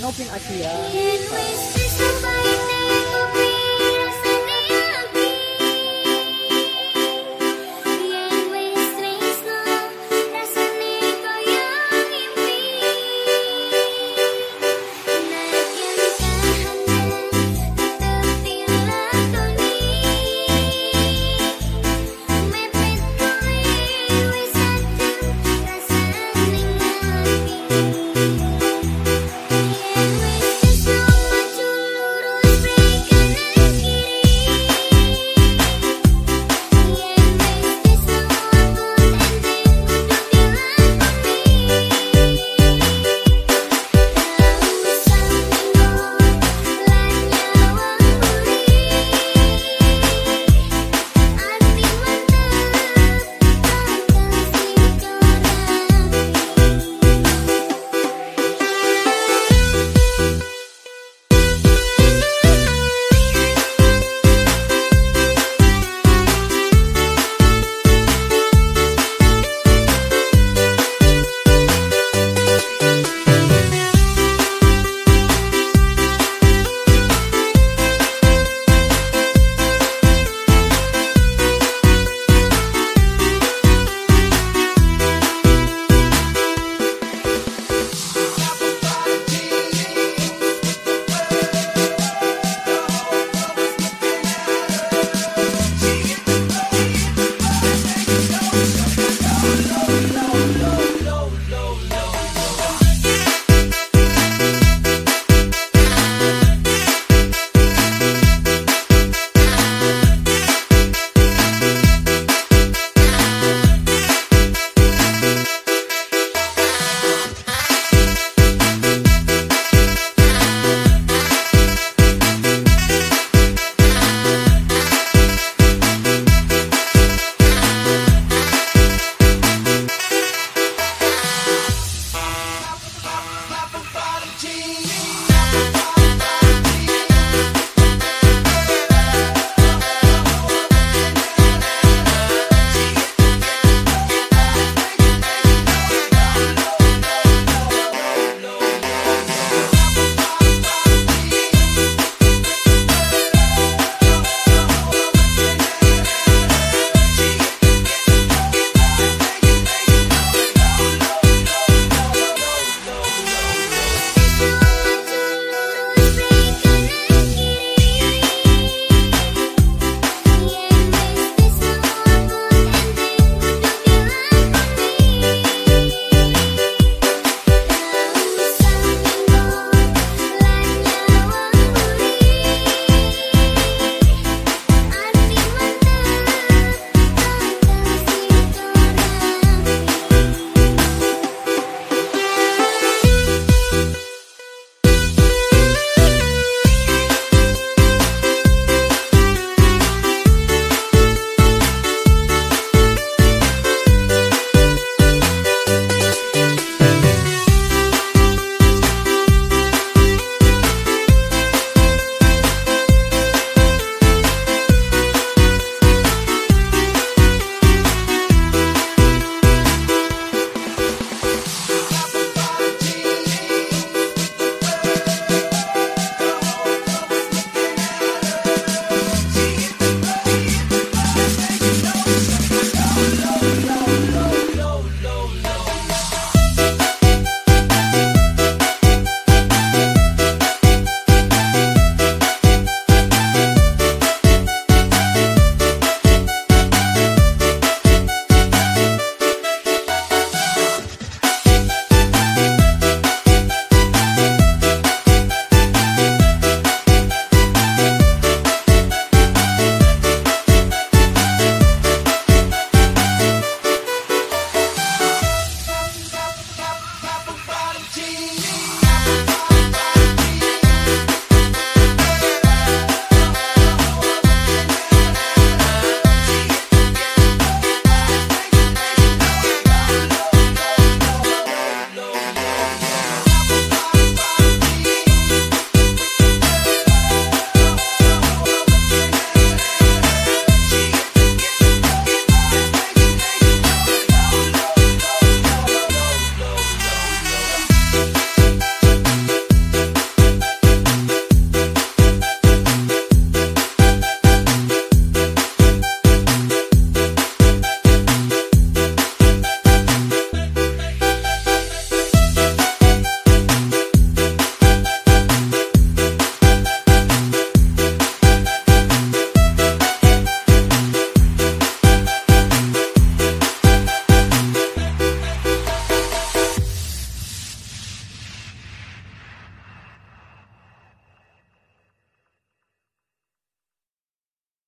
No pin Yen